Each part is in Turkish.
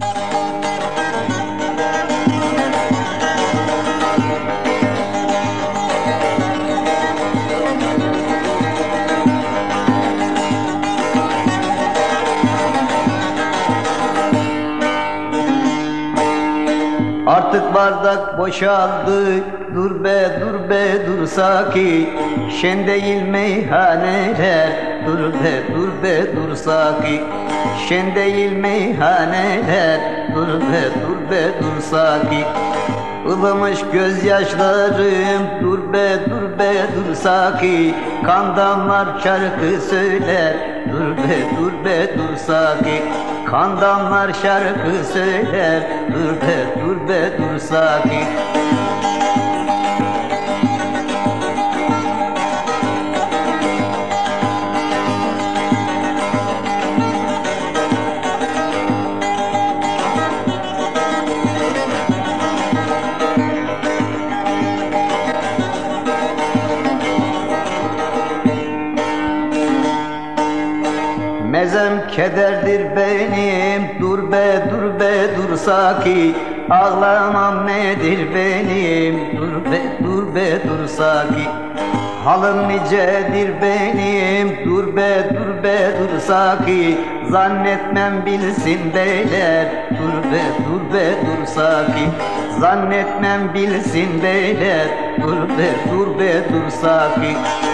Thank you. Artık bardak boşaldı Dur be dur be dur saki Şen değil meyhaneler Dur be dur be dur saki Şen değil meyhaneler Dur be dur be dur saki Ilımış gözyaşlarım Dur be dur be dur saki Kan damlar şarkı söyler Dur be dur be dur saki Kan damlar şarkı söyler Dur be dur be dur saki Mezem kederdir benim Dur be dur be dur saki Ağlamam nedir benim Dur be dur be dur saki Halım nicedir benim Dur be dur be dur saki Zannetmem bilsin beyler Dur be dur be dur saki Zannetmem bilsin beyler Dur be dur be dur saki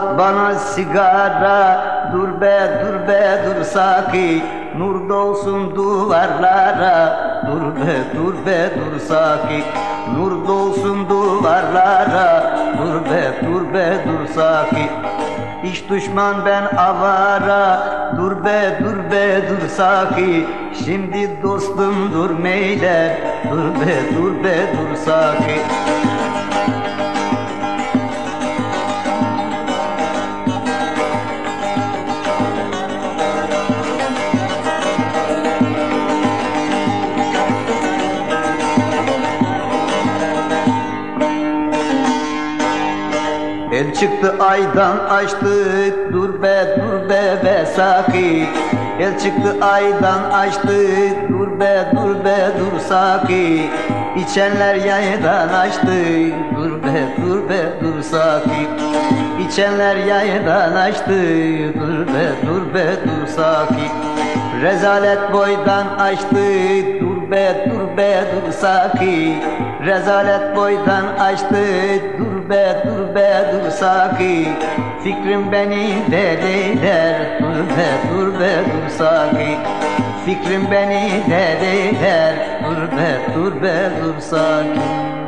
Uzat bana sigara Dur be dur be dur saki Nur dolsun duvarlara Dur be dur be dur saki Nur dolsun duvarlara Dur be dur be dur saki İş düşman ben avara Dur be dur be dur saki Şimdi dostum dur meyler Dur be dur be dur saki çıktı aydan açtık. Dur be dur be be saki El çıktı aydan açtık. Dur be dur be dur saki İçenler yaydan açtı. Dur be dur be dur saki İçenler yaydan açtı. Dur be dur be dur saki Rezalet boydan açtı dur be dur be dur saki. Rezalet boydan açtı dur be dur be dur saki. Fikrim beni deliler dur be dur be dur saki. Fikrim beni deliler dur be dur be dur saki